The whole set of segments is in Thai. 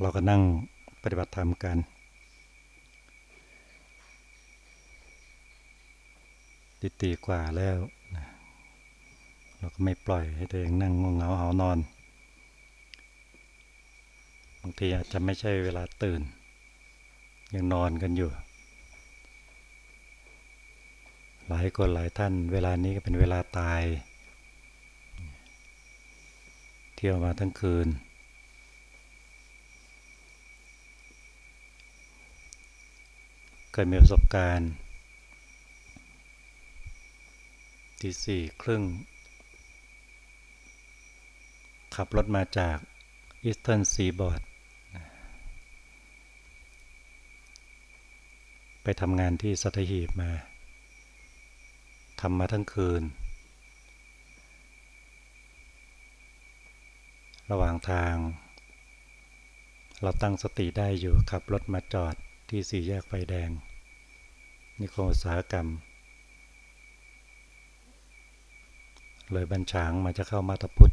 เราก็นั่งปฏิบัติธรรมกัน ติตีกว่าแล้วเราก็ไม่ปล่อยให้ตัวเองนั่งงงเหงาหานอน บางทีอาจจะไม่ใช่เวลาตื่น ยังนอนกันอยู่ หลายคนหลายท่าน เวลานี้ก็เป็นเวลาตาย เที่ยวมาทั้งคืน เคยมีประสบการณ์ที่สี่ครึ่ง ขับรถมาจากอีสเทิร์นซีบอร์ดไปทำงานที่สัตหีบมาทำมาทั้งคืน ระหว่างทาง เราตั้งสติได้อยู่ขับรถมาจอด ที่สี่แยกไฟแดง นิคมอุตสาหกรรม เลยบัญชางมาจะเข้ามาตพุทธ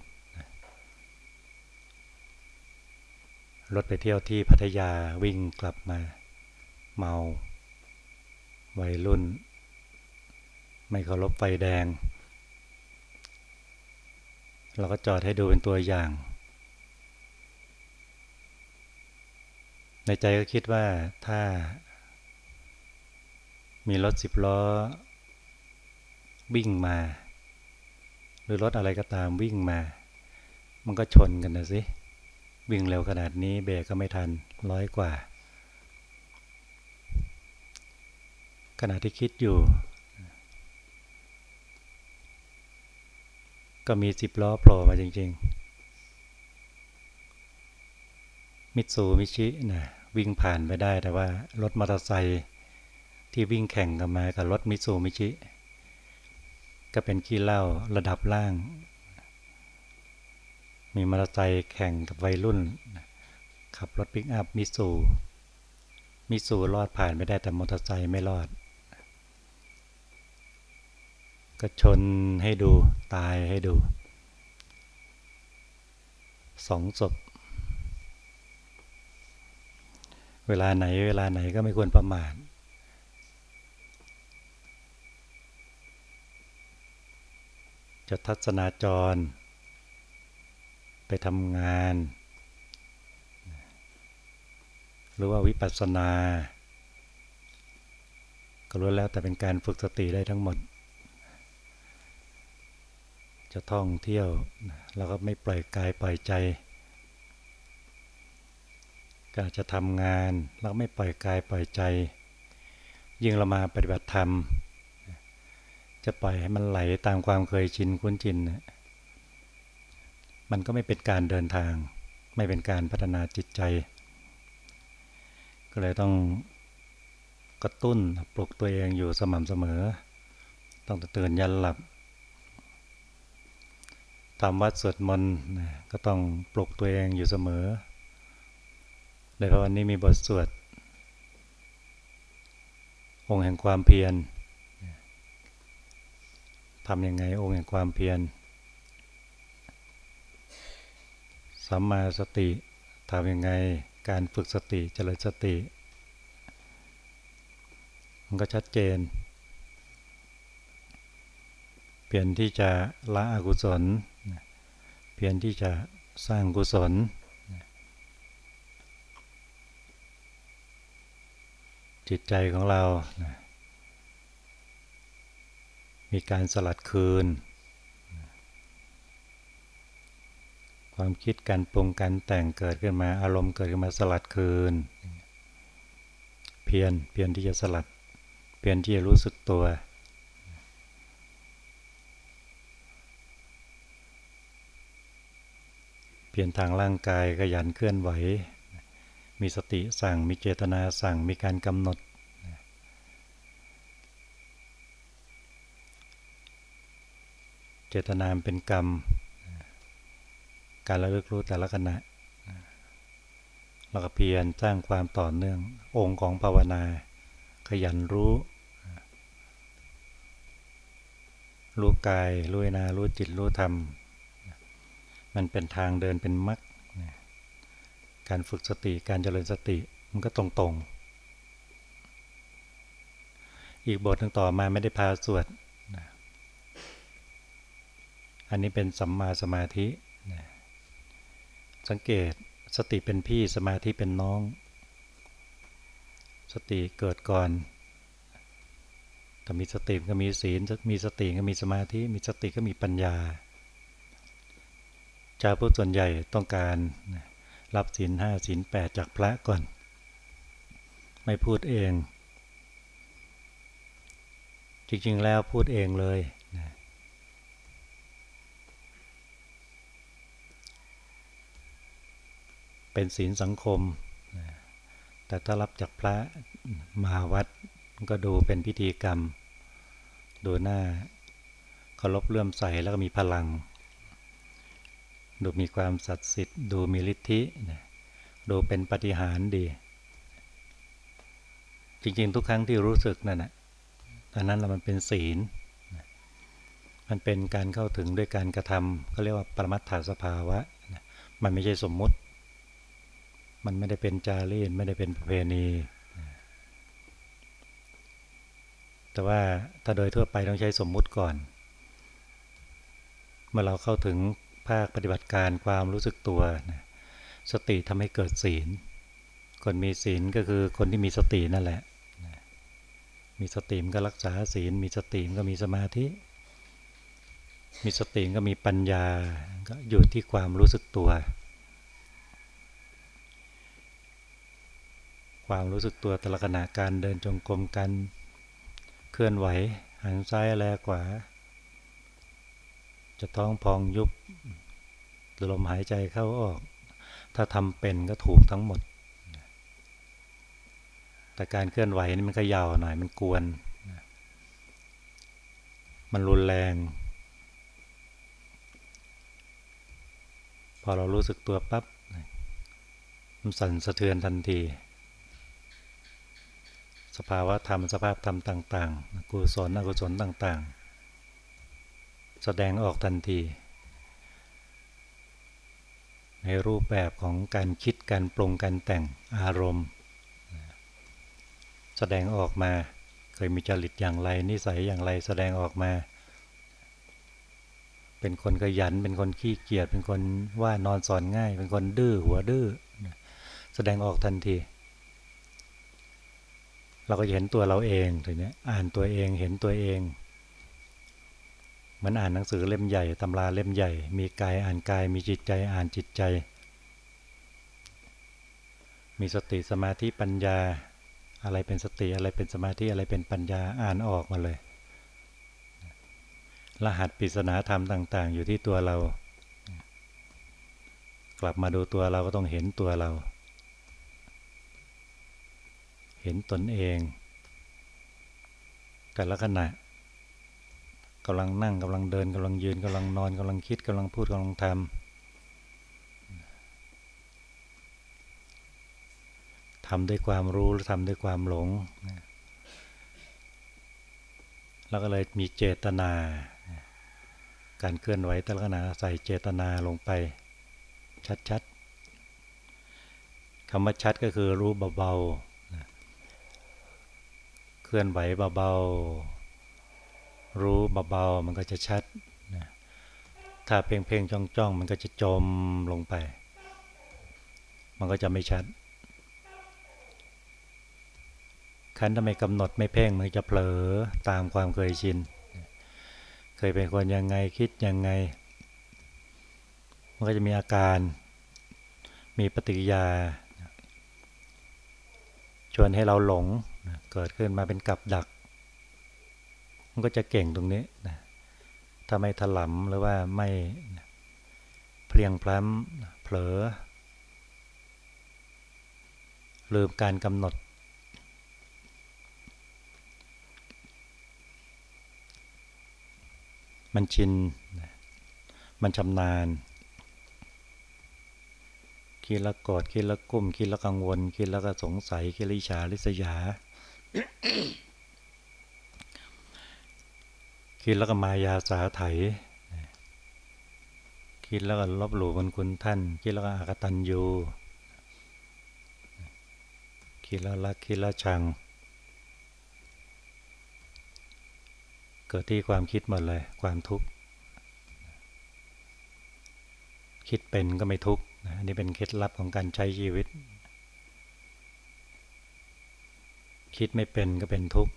รถไปเที่ยวที่พัทยาวิ่งกลับมาเมา วัยรุ่น ไม่เคารพไฟแดง เราก็จอดให้ดูเป็นตัวอย่าง ในใจก็คิดว่าถ้า มีรถสิบล้อ วิ่งมา หรือรถอะไรก็ตามวิ่งมา มันก็ชนกันนะสิ วิ่งเร็วขนาดนี้เบรกก็ไม่ทันร้อยกว่า ขณะที่คิดอยู่ ก็มีสิบล้อโผล่มาจริง ๆ มิตซูมิชินะวิ่งผ่านไปได้แต่ว่ารถมอเตอร์ไซค์ที่วิ่งแข่งกันมากับรถมิตซูมิชิ ก็เป็นขี้เล่าระดับล่าง มีมอเตอร์ไซค์แข่งกับวัยรุ่น ขับรถปิกอัพมิซูมิซูรอดผ่านไม่ได้แต่มอเตอร์ไซค์ไม่รอด ก็ชนให้ดูตายให้ดูสองศพ เวลาไหน เวลาไหนก็ไม่ควรประมาทจะทัศนาจร ไปทำงาน หรือว่าวิปัสสนา ก็รู้แล้วแต่เป็นการฝึกสติได้ทั้งหมด จะท่องเที่ยวเราก็ไม่ปล่อยกายปล่อยใจ ก็จะทำงานเราไม่ปล่อยกายปล่อยใจ ยิ่งเรามาปฏิบัติธรรม จะปล่อยให้มันไหลตามความเคยชินคุ้นชินมันก็ไม่เป็นการเดินทาง ไม่เป็นการพัฒนาจิตใจ ก็เลยต้องกระตุ้นปลุกตัวเองอยู่สม่ำเสมอ ต้องตื่นยันหลับทำวัดสวดมนต์ก็ต้องปลุกตัวเองอยู่เสมอ โดยเพราะวันนี้มีบทสวด องค์แห่งความเพียรทำยังไงองค์แห่งความเพียรสัมมาสติทำยังไงการฝึกสติเจริญสติ มันก็ชัดเจน เปลี่ยนที่จะละอกุศล เปลี่ยนที่จะสร้างกุศล จิตใจของเรามีการสลัดคืน ความคิดการปรุงการแต่งเกิดขึ้นมา อารมณ์เกิดขึ้นมาสลัดคืน เพียรเพียรที่จะสลัด เพียรที่จะรู้สึกตัวเปลี่ยนทางร่างกายขยันเคลื่อนไหว มีสติสั่ง มีเจตนาสั่ง มีการกำหนด เจตนาเป็นกรรม การระลึกรู้แต่ละขณะเราก็เพียรสร้างความต่อเนื่อง องค์ของภาวนา ขยันรู้ รู้กาย รู้นา รู้จิต รู้ธรรม มันเป็นทางเดินเป็นมรรค การฝึกสติการเจริญสติมันก็ตรงๆ อีกบทหนึ่งต่อมาไม่ได้พาสวดอันนี้เป็นสัมมาสมาธิสังเกตสติเป็นพี่สมาธิเป็นน้อง สติเกิดก่อนถ้ามีสติก็มีศีลมีสติก็มีสมาธิ มีสติก็มีปัญญาชาวพุทธส่วนใหญ่ต้องการ รับศีลห้าศีลแปดจากพระก่อน ไม่พูดเอง จริงๆแล้วพูดเองเลยนะเป็นศีลสังคมแต่ถ้ารับจากพระมาวัดก็ดูเป็นพิธีกรรม ดูหน้าเคารพเลื่อมใสแล้วก็มีพลัง ดูมีความศักดิ์สิทธิ์ดูมีฤทธิดูเป็นปฏิหารดี จริงๆ ทุกครั้งที่รู้สึกนั่นแหะอันนั้นเรามันเป็นศีล มันเป็นการเข้าถึงด้วยการกระทำเขาเรียกว่าปรมัตถสภาวะ มันไม่ใช่สมมุติ มันไม่ได้เป็นจารีตไม่ได้เป็นประเพณีแต่ว่าถ้าโดยทั่วไปต้องใช้สมมุติก่อน เมื่อเราเข้าถึง ภาคปฏิบัติการความรู้สึกตัวนะสติทำให้เกิดศีล คนมีศีลก็คือคนที่มีสตินั่นแหละ มีสติมก็รักษาศีล มีสติมก็มีสมาธิ มีสติก็มีปัญญา ก็อยู่ที่ความรู้สึกตัว ความรู้สึกตัวแต่ละขณะการเดินจงกรมการเคลื่อนไหวหันซ้ายแลกว่า จะท้องพองยุบลมหายใจเข้าออก ถ้าทำเป็นก็ถูกทั้งหมด แต่การเคลื่อนไหวนี่มันก็ยาวหน่อยมันกวน มันรุนแรง พอเรารู้สึกตัวปับ๊บมันสั่นสะเทือนทันที สภาวะธรรมสภาพธรรมต่าง ๆ กุศลอกุศลต่าง ๆ แสดงออกทันที ในรูปแบบของการคิดการปรุงการแต่งอารมณ์ แสดงออกมาเคยมีจริตอย่างไรนิสัยอย่างไรแสดงออกมา เป็นคนขยันเป็นคนขี้เกียจเป็นคนว่านอนสอนง่าย เป็นคนดื้อหัวดื้อแสดงออกทันที เราก็เห็นตัวเราเองทีนี้อ่านตัวเองเห็นตัวเอง เหมือนอ่านหนังสือเล่มใหญ่ตำราเล่มใหญ่ มีกายอ่านกาย มีจิตใจอ่านจิตใจ มีสติสมาธิปัญญา อะไรเป็นสติอะไรเป็นสมาธิอะไรเป็นปัญญาอ่านออกมาเลย รหัสปริศนาธรรมต่าง ๆ อยู่ที่ตัวเรา กลับมาดูตัวเราก็ต้องเห็นตัวเรา เห็นตนเอง แต่ละขณะ กำลังนั่งกำลังเดินกำลังยืนกำลังนอนกำลังคิดกำลังพูดกำลังทำทำด้วยความรู้หรือทำด้วยความหลง แล้วก็เลยมีเจตนา การเคลื่อนไหวแต่ละขณะใส่เจตนาลงไป ชัดๆคำว่าชัดก็คือรู้เบาๆ เคลื่อนไหวเบาๆ รู้เบาๆมันก็จะชัดนะถ้าเพ่งๆจ้องๆมันก็จะจมลงไป มันก็จะไม่ชัดคันถ้าไมกำหนดไม่เพ่งมันจะเผลอตามความเคยชิน เคยเป็นคนยังไงคิดยังไง มันก็จะมีอาการ มีปฏิกิริยา ชวนให้เราหลง เกิดขึ้นมาเป็นกับดัก มันก็จะเก่งตรงนี้นะถ้าไม่ถลำหรือว่าไม่เพลียงพล้ำเผลอ ลืมการกำหนด มันชิน มันชำนาญคิดแล้วกอดคิดแล้วกุ้มคิดแล้วกังวลคิดแล้วก็สงสัยคิดลิชาลิษยา คิดแล้วก็มายาสาไถคิดแล้วก็ลบหลู่บนคุณท่าน คิดแล้วก็อากตันยูคิดแล้วรักคิดแล้วชัง เกิดที่ความคิดหมดเลย ความทุกข์คิดเป็นก็ไม่ทุกข์อันนี้เป็นเคล็ดลับของการใช้ชีวิต คิดไม่เป็นก็เป็นทุกข์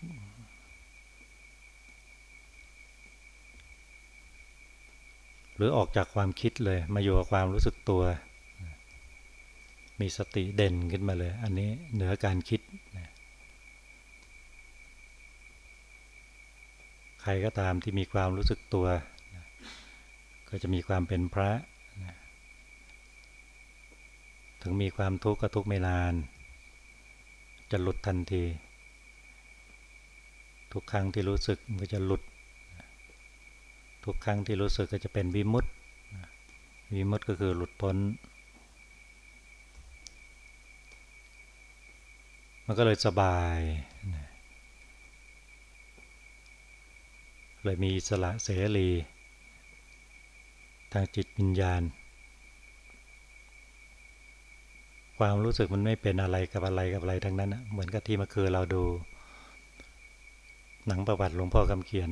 หรือออกจากความคิดเลย มาอยู่กับความรู้สึกตัว มีสติเด่นขึ้นมาเลย อันนี้เหนือการคิด ใครก็ตามที่มีความรู้สึกตัว ก็จะมีความเป็นพระ ถึงมีความทุกข์ก็ทุกข์ไม่นาน จะหลุดทันที ทุกครั้งที่รู้สึกมันก็จะหลุด ทุกครั้งที่รู้สึกก็จะเป็นวิมุตติวิมุตติก็คือหลุดพ้น มันก็เลยสบาย เลยมีสละเสรี ทางจิตวิญญาณ ความรู้สึกมันไม่เป็นอะไรกับอะไรกับอะไรทั้งนั้น เหมือนกับที่เมื่อคืนเราดู หนังประวัติหลวงพ่อคำเขียน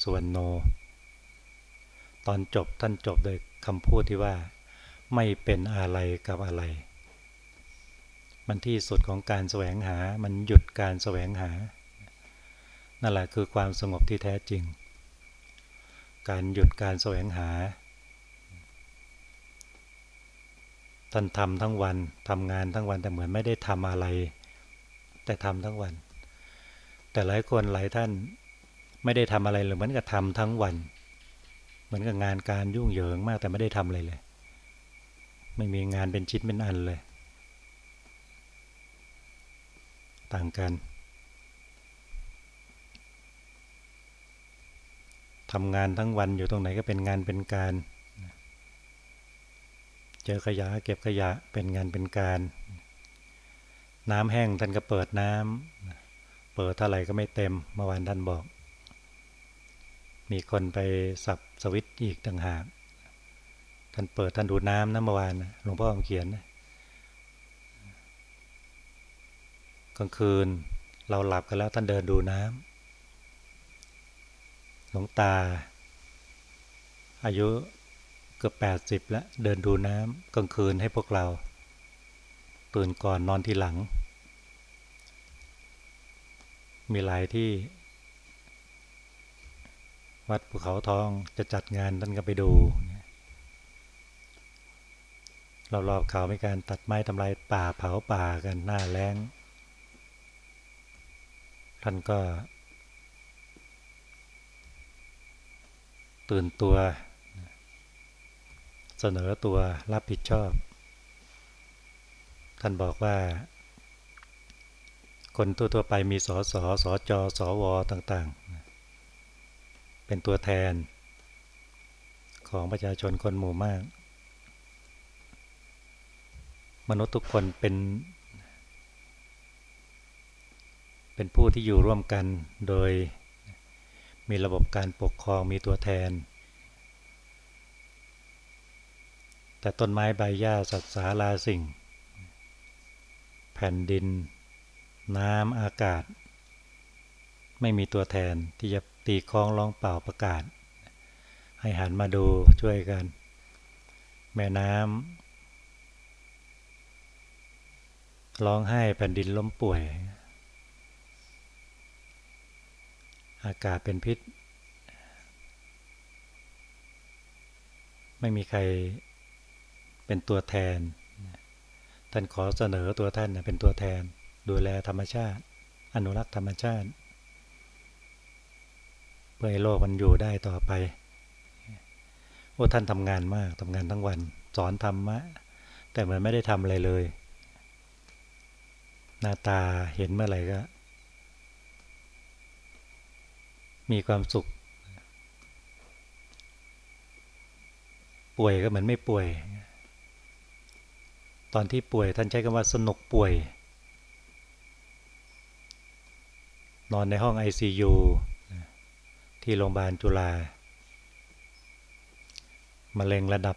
สุวรรณโน ตอนจบท่านจบโดยคำพูดที่ว่าไม่เป็นอะไรกับอะไร มันที่สุดของการแสวงหา มันหยุดการแสวงหา นั่นแหละคือความสงบที่แท้จริง การหยุดการแสวงหา ท่านทำทั้งวันทำงานทั้งวันแต่เหมือนไม่ได้ทำอะไร แต่ทำทั้งวัน แต่หลายคนหลายท่านไม่ได้ทำอะไรเลยเหมือนกับทำทั้งวัน เหมือนกับงานการยุ่งเหยิงมากแต่ไม่ได้ทำอะไรเลย ไม่มีงานเป็นชิ้นเป็นอันเลย ต่างกันทำงานทั้งวันอยู่ตรงไหนก็เป็นงานเป็นการ เจอขยะเก็บขยะเป็นงานเป็นการ น้ำแห้งท่านก็เปิดน้ำเปิดเท่าไหร่ก็ไม่เต็มเมื่อวานท่านบอก มีคนไปสับสวิตอีกต่างหาก ท่านเปิดท่านดูน้ำนะเมื่อวานหลวงพ่อเขียนนะกลางคืนเราหลับกันแล้วท่านเดินดูน้ำหลวงตา อายุเกือบแปดสิบแล้วเดินดูน้ำกลางคืนให้พวกเรา ตื่นก่อนนอนทีหลัง มีหลายที่ วัดภูเขาทองจะจัดงานท่านก็ไปดูเรารอบเขาม่การตัดไม้ทำลายป่าเผาป่ากันหน้าแรงท่านก็ ตื่นตัว เสนอตัวรับผิดชอบ ท่านบอกว่า คนทั่วๆไปมีสอสอสอจอสอวอต่างๆ เป็นตัวแทน ของประชาชนคนหมู่มาก มนุษย์ทุกคนเป็น เป็นผู้ที่อยู่ร่วมกันโดยมีระบบการปกครองมีตัวแทน แต่ต้นไม้ใบหญ้าสัตว์สาราสิ่ง แผ่นดิน น้ำอากาศ ไม่มีตัวแทนที่จะ ตีคล้องร้องเป่าประกาศ ให้หันมาดูช่วยกัน แม่น้ำร้องไห้แผ่นดินล้มป่วย อากาศเป็นพิษ ไม่มีใครเป็นตัวแทน ท่านขอเสนอตัวท่านเป็นตัวแทน ดูแลธรรมชาติ อนุรักษ์ธรรมชาติ พื่อให้โลกมันอยู่ได้ต่อไป โอ้ท่านทำงานมากทำงานทั้งวัน สอนธรรมะ แต่เหมือนไม่ได้ทำอะไรเลย หน้าตาเห็นเมื่อไหร่ก็ มีความสุข ป่วยก็เหมือนไม่ป่วย ตอนที่ป่วยท่านใช้คำว่าสนุกป่วย นอนในห้อง ICU ที่โรงพยาบาลจุฬามะเร็งระดับ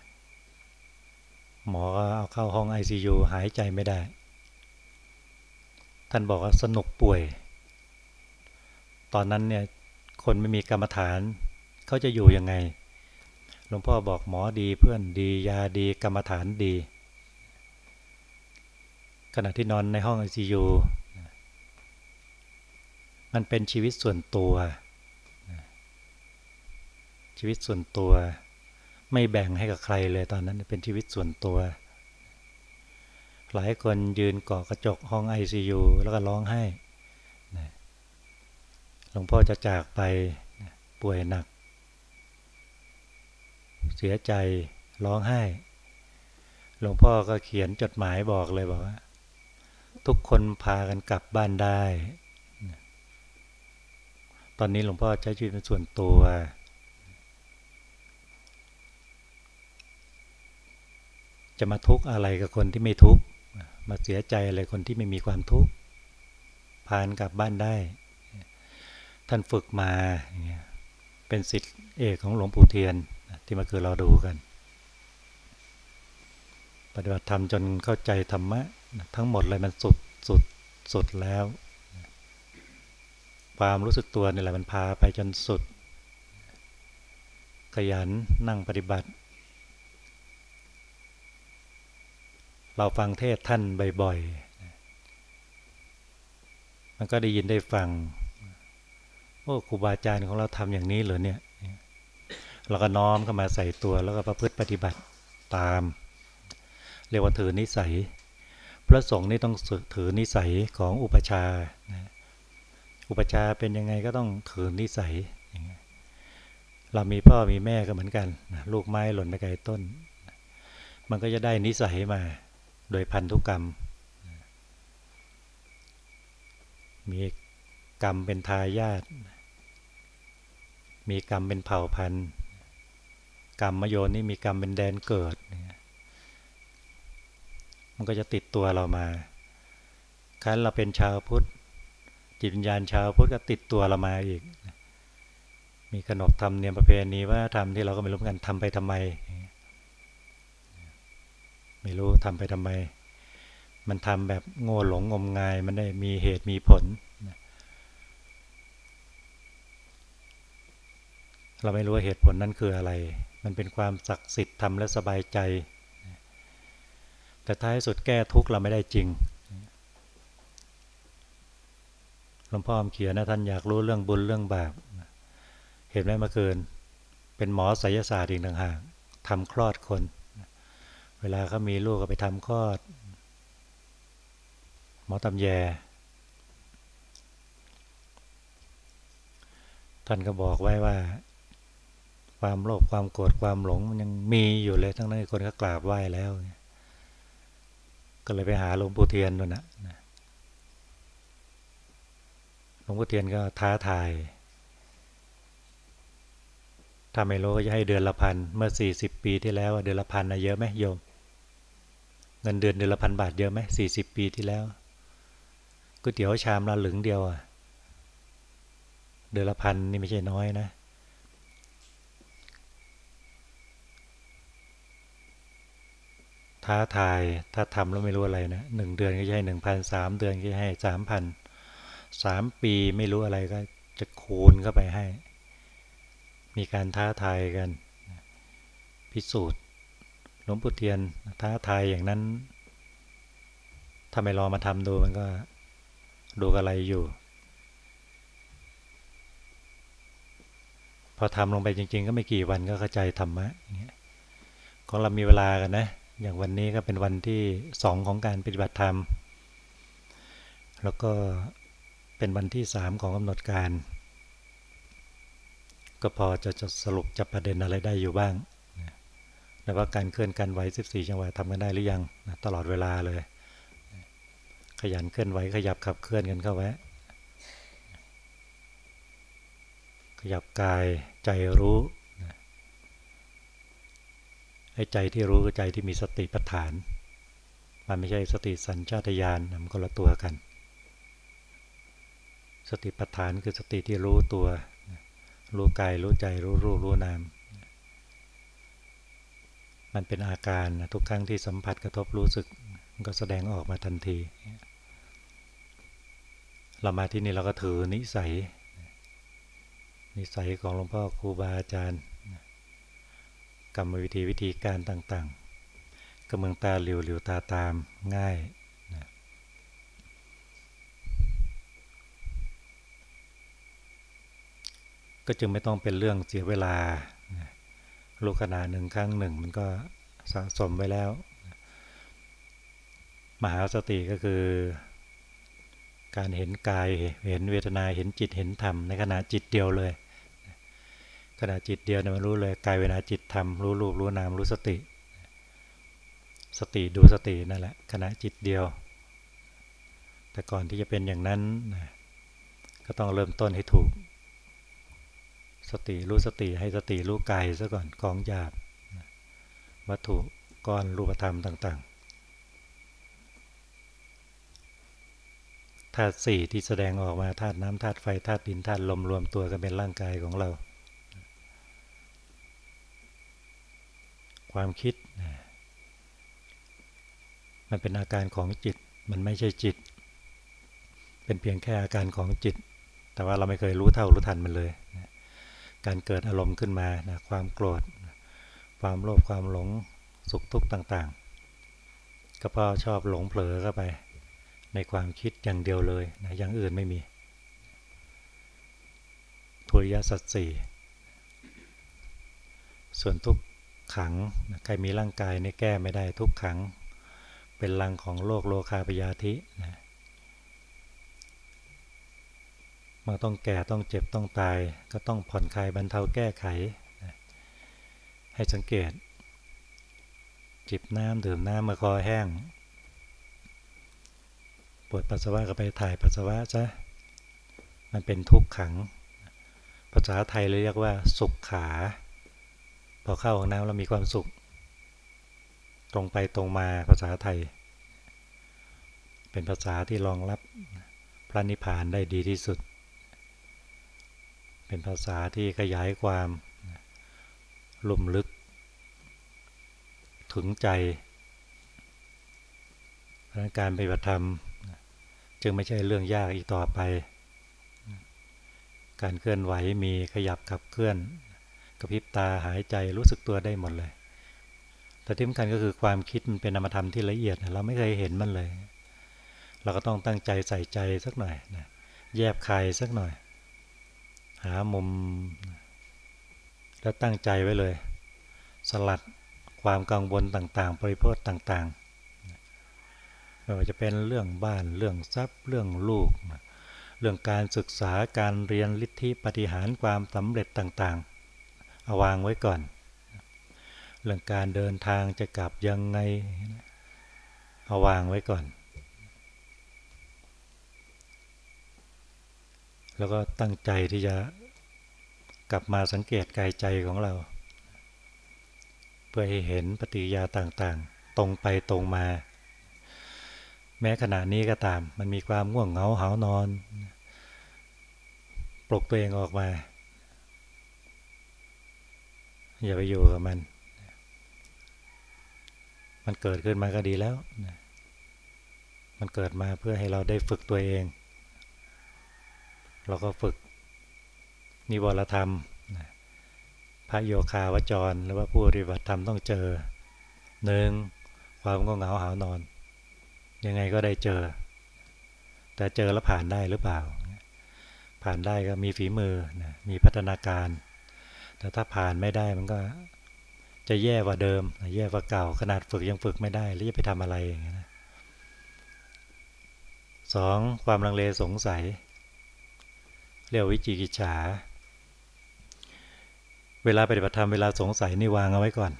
4หมอก็เอาเข้าห้อง ICU หายใจไม่ได้ ท่านบอกว่าสนุกป่วย ตอนนั้นเนี่ยคนไม่มีกรรมฐาน เขาจะอยู่ยังไง หลวงพ่อบอกหมอดีเพื่อนดี ยาดีกรรมฐานดี ขณะที่นอนในห้องไอซียูมันเป็นชีวิตส่วนตัว ชีวิตส่วนตัว ไม่แบ่งให้กับใครเลยตอนนั้นเป็นชีวิตส่วนตัว หลายคนยืนเกาะกระจกห้องไอซียูแล้วก็ร้องไห้หลวงพ่อจะจากไปป่วยหนัก เสียใจร้องไห้ หลวงพ่อก็เขียนจดหมายบอกเลยบอกว่า ทุกคนพากันกลับบ้านได้ ตอนนี้หลวงพ่อใช้ชีวิตเป็นส่วนตัว จะมาทุกข์อะไรกับคนที่ไม่ทุกข์มาเสียใจอะไรคนที่ไม่มีความทุกข์ผ่านกลับบ้านได้ ท่านฝึกมาเป็นสิทธิเอกของหลวงปู่เทียนที่มาคือเราดูกัน ปฏิบัติธรรมจนเข้าใจธรรมะ ทั้งหมดเลยมันสุดสุดสุดแล้ว ความรู้สึกตัวนี่แหละมันพาไปจนสุด ขยันนั่งปฏิบัติ เราฟังเทศท่านบ่อยๆ มันก็ได้ยินได้ฟัง โอ้ครูบาอาจารย์ของเราทำอย่างนี้เหรอเนี่ย เราก็น้อมเข้ามาใส่ตัวแล้วก็ประพฤติปฏิบัติตาม เรียกว่าถือนิสัย พระสงฆ์นี่ต้องถือนิสัยของอุปชา อุปชาเป็นยังไงก็ต้องถือนิสัย เรามีพ่อมีแม่ก็เหมือนกัน ลูกไม้หล่นไปไกลต้นมันก็จะได้นิสัยมา โดยพันธุกรรม มีกรรมเป็นทายาท มีกรรมเป็นเผ่าพันธุ์ กรรมมโยนนี่มีกรรมเป็นแดนเกิด มันก็จะติดตัวเรามาคันเราเป็นชาวพุทธ จิตวิญญาณชาวพุทธก็ติดตัวเรามาอีก มีขนบธรรมเนียมประเพณีว่าทำที่เราก็ไม่รู้กันทำไปทำไม ไม่รู้ทำไปทำไม มันทำแบบโง่หลงงมงาย มันได้มีเหตุมีผล เราไม่รู้ว่าเหตุผลนั้นคืออะไร มันเป็นความศักดิ์สิทธิ์ทำและสบายใจ แต่ท้ายสุดแก้ทุกข์เราไม่ได้จริงหลวงพ่อเขียนนะท่านอยากรู้เรื่องบุญเรื่องบาป เห็นไหมเมื่อคืน เป็นหมอไสยศาสตร์อีกต่างหากทำคลอดคน เวลาเขามีลูกก็ไปทำคลอด หมอตำแย ท่านก็บอกไว้ว่า ความโลภความโกรธความหลงมันยังมีอยู่เลยทั้งนั้นคนก็กราบไหว้แล้ว ก็เลยไปหาหลวงปู่เทียนนู่นนะหลวงพ่เทียนก็ท้าทายถ้าไม่รู้ก็จะให้เดือนละพัน เมื่อสี่สิบปีที่แล้วเดือนละพันนะเยอะไหมโยม เงินเดือนเดือนละพันบาทเยอะไหมสี่สิบปีที่แล้วก๋วยเตี๋ยวชามละหลึงเดียวอะเดือนละพันนี่ไม่ใช่น้อยนะ ท้าทายถ้าทำแล้วไม่รู้อะไรนะหนึ่งเดือนก็จะให้หนึ่งพันสามเดือนก็จะให้สามพันสามปีไม่รู้อะไรก็จะคูณเข้าไปให้ มีการท้าทายกัน พิสูจน์ ลวงปู่เทียนท้าทายอย่างนั้น ถ้าไม่ลองมาทำดูมันก็ดูอะไรอยู่ พอทำลงไปจริง ๆ ก็ไม่กี่วันก็เข้าใจธรรมะของเรามีเวลากันนะ อย่างวันนี้ก็เป็นวันที่สองของการปฏิบัติธรรม แล้วก็เป็นวันที่สามของกำหนดการ ก็พอจะจะสรุปจับประเด็นอะไรได้อยู่บ้าง แล้วว่าการเคลื่อนการไหว 14 จังหวะทำกันได้หรือยังตลอดเวลาเลย ขยันเคลื่อนไหวขยับขับเคลื่อนกันเข้าไว้ ขยับกายใจรู้ไอ้ใจที่รู้คือใจที่มีสติปัฏฐาน มันไม่ใช่สติสัญชาตญาณมันคนละตัวกัน สติปัฏฐานคือสติที่รู้ตัว รู้กายรู้ใจรู้รูปรู้นาม มันเป็นอาการทุกครั้งที่สัมผัสกระทบรู้สึกมันก็แสดงออกมาทันที เรามาที่นี่เราก็ถือนิสัย นิสัยของหลวงพ่อครูบาอาจารย์กรรมวิธีวิธีการต่างๆก็เมืองตาเหลิวเหลิวตาตามง่ายนะก็จึงไม่ต้องเป็นเรื่องเสียเวลา ลูกขนาดหนึ่งครั้งหนึ่ง มันก็สะสมไว้แล้ว มหาสติก็คือ การเห็นกายเห็นเวทนาเห็นจิตเห็นธรรมในขณะจิตเดียวเลย ขณะจิตเดียวเนี่ยมันรู้เลยกายเวทนาจิตธรรมรู้รูปรู้นามรู้สติ สติดูสตินั่นแหละขณะจิตเดียว แต่ก่อนที่จะเป็นอย่างนั้น ก็ต้องเริ่มต้นให้ถูก สติรู้สติให้สติรู้กายซะก่อนกองหยาบวัตถุก้อนรูปธรรมต่างๆธาตุสี่ที่แสดงออกมาธาตุน้ำธาตุไฟธาตุดินธาตุลมรวมตัวกันเป็นร่างกายของเรา ความคิด มันเป็นอาการของจิตมันไม่ใช่จิต เป็นเพียงแค่อาการของจิต แต่ว่าเราไม่เคยรู้เท่ารู้ทันมันเลย การเกิดอารมณ์ขึ้นมานะความโกรธ ความโลภความหลงสุขทุกข์ต่างๆ ก็พราะชอบหลงเผลอเข้าไป ในความคิดอย่างเดียวเลยนะอย่างอื่นไม่มีทุริยสัตสี่ส่วนทุกขังใครมีร่างกายในแก้ไม่ได้ทุกขัง เป็นลังของโลกโลคาปยาธินะ มันต้องแก่ต้องเจ็บต้องตาย ก็ต้องผ่อนคลายบรรเทาแก้ไข ให้สังเกต จิบน้ำดื่มน้ำมาคอแห้งปวดปัสสาวะก็ไปถ่ายปัสสาวะซะมันเป็นทุกขัง ภาษาไทยเรียกว่า สุขขา พอเข้าห้องน้ำเรามีความสุข ตรงไปตรงมาภาษาไทย เป็นภาษาที่รองรับพระนิพพานได้ดีที่สุด เป็นภาษาที่ขยายความลุ่มลึก ถึงใจการปฏิบัติธรรม จึงไม่ใช่เรื่องยากอีกต่อไป การเคลื่อนไหวมีขยับขับเคลื่อน กระพริบตาหายใจรู้สึกตัวได้หมดเลย แต่ที่สำคัญก็คือความคิดมันเป็นนามธรรมที่ละเอียดเราไม่เคยเห็นมันเลย เราก็ต้องตั้งใจใส่ใจสักหน่อยนะแยบคายสักหน่อย หามุม แล้วตั้งใจไว้เลย สลัดความกังวลต่างๆ ปริโภคต่างๆไม่ว่าจะเป็นเรื่องบ้านเรื่องทรัพย์เรื่องลูก เรื่องการศึกษาการเรียนลิทธิปฏิหารความสำเร็จต่างๆเอาวางไว้ก่อน เรื่องการเดินทางจะกลับยังไงเอาวางไว้ก่อน แล้วก็ตั้งใจที่จะกลับมาสังเกตกายใจของเรา เพื่อให้เห็นปฏิยาต่างๆ ตรงไปตรงมา แม้ขณะนี้ก็ตาม มันมีความง่วงเหงาหานอน ปลุกตัวเองออกมา อย่าไปอยู่กับมัน มันเกิดขึ้นมาก็ดีแล้ว มันเกิดมาเพื่อให้เราได้ฝึกตัวเอง เราก็ฝึกนิวรธรรม พระโยคาวจร หรือว่าผู้ปฏิบัติธรรมต้องเจอหนึ่งความก็เหงาหานอน ยังไงก็ได้เจอ แต่เจอแล้วผ่านได้หรือเปล่า ผ่านได้ก็มีฝีมือมีพัฒนาการ แต่ถ้าผ่านไม่ได้มันก็จะแย่กว่าเดิม แย่กว่าเก่า ขนาดฝึกยังฝึกไม่ได้ แล้วจะไปทำอะไรอย่างเงี้ยสองความลังเลสงสัย เรียกวิจิกิจฉา เวลาปฏิบัติธรรมเวลาสงสัยนี่วางเอาไว้ก่อน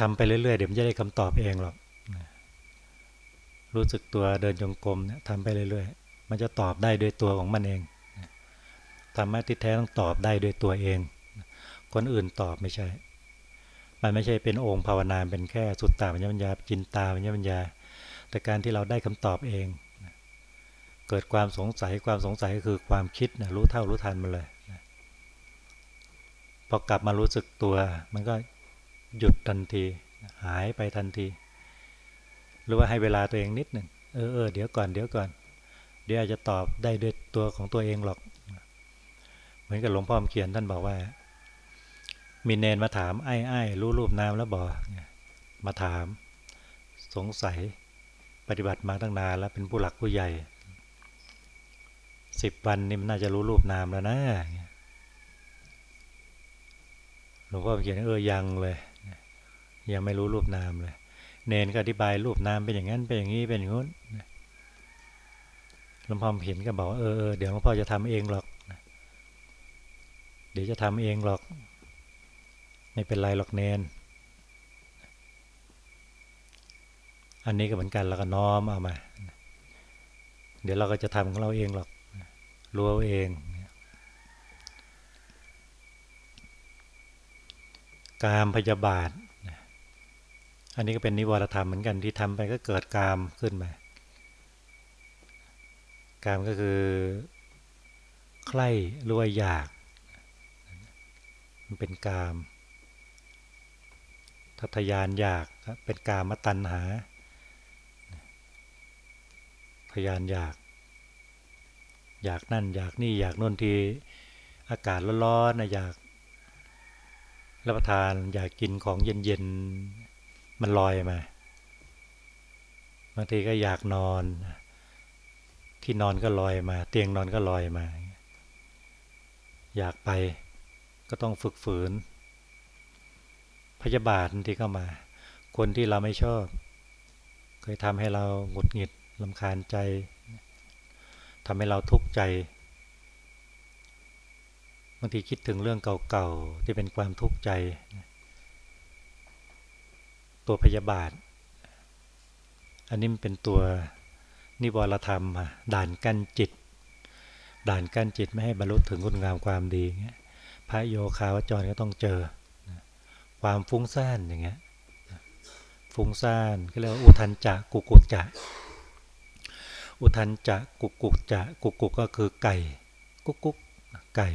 ทำไปเรื่อยๆ เดี๋ยวมันจะได้คำตอบเองหรอกรู้สึกตัวเดินจงกรมเนี่ยทำไปเรื่อยๆ มันจะตอบได้ด้วยตัวของมันเองธรรมะที่แท้ต้องตอบได้ด้วยตัวเอง คนอื่นตอบไม่ใช่ มันไม่ใช่เป็นองค์ภาวนาเป็นแค่สุดตาปัญญาจินตาปัญญาแต่การที่เราได้คำตอบเอง เกิดความสงสัยความสงสัยก็คือความคิดนะรู้เท่ารู้ทันมันเลยนะพอกลับมารู้สึกตัว มันก็หยุดทันทีหายไปทันที หรือว่าให้เวลาตัวเองนิดหนึ่งเออเออเดี๋ยวก่อนเดี๋ยวก่อน เดี๋ยวอาจจะตอบได้ด้วยตัวของตัวเองหรอก เหมือนกับหลวงพ่อมเขียนท่านบอกว่า มีเนนมาถามไอ้ไอ้รู้รูปนามแล้วบอกมาถาม สงสัยปฏิบัติมาตั้งนานแล้วเป็นผู้หลักผู้ใหญ่ สิบวันนี่มันน่าจะรู้รูปนามแล้วนะหลวงพ่อเขียนเออยังเลย ยังไม่รู้รูปนามเลย เนนก็อธิบายรูปนามเป็นอย่างนั้นเป็นอย่างนี้เป็นอย่างนู้นหลวงพ่อเห็นก็บอกเออเดี๋ยวหลวงพ่อจะทำเองหรอกเดี๋ยวจะทำเองหรอก ไม่เป็นไรหรอกเนน อันนี้ก็เหมือนกันเราก็น้อมเอามา เดี๋ยวเราก็จะทำของเราเองหรอก รู้เองกามพยาบาท อันนี้ก็เป็นนิวรธรรมเหมือนกันที่ทำไปก็เกิดกามขึ้นมากามก็คือใคร่รวยอยาก มันเป็นกามทัทยานอยากเป็นกามตัณหาทยานอยาก อยากนั่น อยากนี่อยากน่นที อากาศร้อนๆนะอยากรับประทานอยากกินของเย็นๆมันลอยมาบางทีก็อยากนอน ที่นอนก็ลอยมา เตียงนอนก็ลอยมา อยากไปก็ต้องฝึกฝืน พยาบาทที่เข้ามา คนที่เราไม่ชอบ เคยทำให้เราหงุดหงิดลำคาญใจ ทำให้เราทุกข์ใจบางทีคิดถึงเรื่องเก่าๆที่เป็นความทุกข์ใจ ตัวพยาบาท อันนี้มันเป็นตัวนิวรธรรมด่านกั้นจิต ด่านกั้นจิตไม่ให้บรรลุถึงคุณงามความดีพระโยคาวจรก็ต้องเจอ ความฟุ้งซ่านอย่างเงี้ยฟุ้งซ่านก็เรียกว่าอุทันจะกุกุจจะ อุทันจะกุกกุกจะกุกกุกก็คือไก่ กุกกุกไก่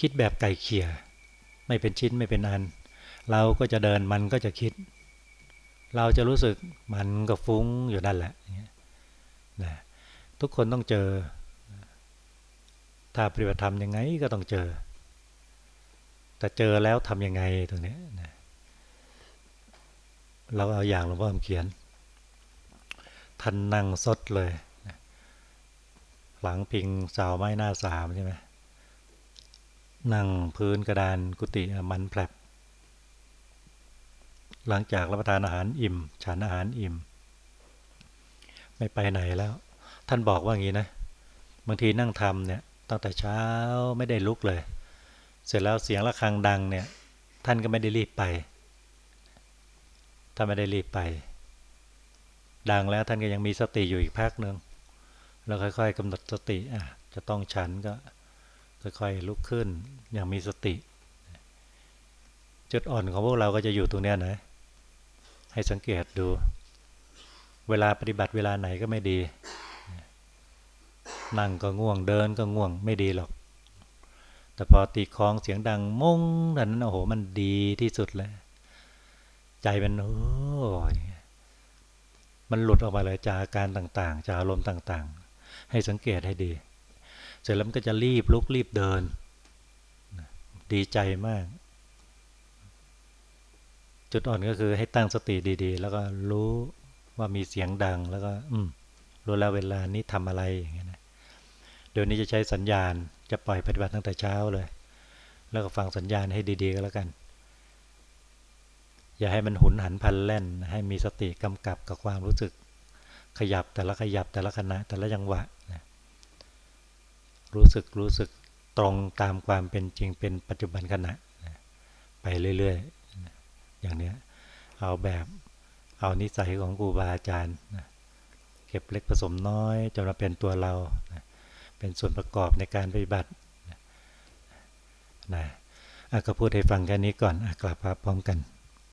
คิดแบบไก่เขี่ย ไม่เป็นชิ้นไม่เป็นอัน เราก็จะเดินมันก็จะคิด เราจะรู้สึกมันก็ฟุ้งอยู่นั่นแหละนะทุกคนต้องเจอ ถ้าปฏิบัติธรรมยังไงก็ต้องเจอ แต่เจอแล้วทำยังไงตรงนี้นะเราเอาอย่างหลวงพ่อเขียน ท่านนั่งสดเลย หลังพิงเสาไม้หน้าสามใช่ไหมนั่งพื้นกระดานกุฏิมันแผลบหลังจากรับประทานอาหารอิ่ม ฉันอาหารอิ่ม ไม่ไปไหนแล้ว ท่านบอกว่าอย่างนี้นะ บางทีนั่งทำเนี่ยตั้งแต่เช้าไม่ได้ลุกเลย เสร็จแล้วเสียงะระฆังดังเนี่ย ท่านก็ไม่ได้รีบไป ถ้าไม่ได้รีบไป ดังแล้วท่านก็ยังมีสติอยู่อีกพักหนึ่งแล้วค่อย ๆกำหนดสติอะจะต้องฉันก็ค่อยๆลุกขึ้นอย่างมีสติ จุดอ่อนของพวกเราก็จะอยู่ตรงนี้นะให้สังเกตดู เวลาปฏิบัติเวลาไหนก็ไม่ดี นั่งก็ง่วงเดินก็ง่วงไม่ดีหรอก แต่พอตีคลองเสียงดังม้งนั้นโอ้โหมันดีที่สุดเลย ใจมันโอ้ย มันหลุดออกมาเลยจากอาการต่างๆ จากอารมณ์ต่างๆ ให้สังเกตให้ดี เสร็จแล้วมันก็จะรีบลุกรีบเดิน ดีใจมาก จุดอ่อนก็คือให้ตั้งสติดีๆ แล้วก็รู้ว่ามีเสียงดังแล้วก็ อืมรู้แล้วเวลานี้ทำอะไรอย่างเงี้ยนะเดี๋ยวนี้จะใช้สัญญาณจะปล่อยปฏิบัติตั้งแต่เช้าเลย แล้วก็ฟังสัญญาณให้ดี ๆ ก็แล้วกัน อย่าให้มันหุนหันพันแล่น ให้มีสติกำกับกับความรู้สึก ขยับแต่ละขยับแต่ละขณะแต่ละจังหวะนะรู้สึกรู้สึกตรงตามความเป็นจริงเป็นปัจจุบันขณะนะไปเรื่อยๆอย่างเนี้ยเอาแบบเอานิสัยของครูบาอาจารย์นะเก็บเล็กผสมน้อยจนมาเป็นตัวเรานะเป็นส่วนประกอบในการปฏิบัตินะนะก็พูดให้ฟังแค่นี้ก่อนอกลับมาพร้อมกัน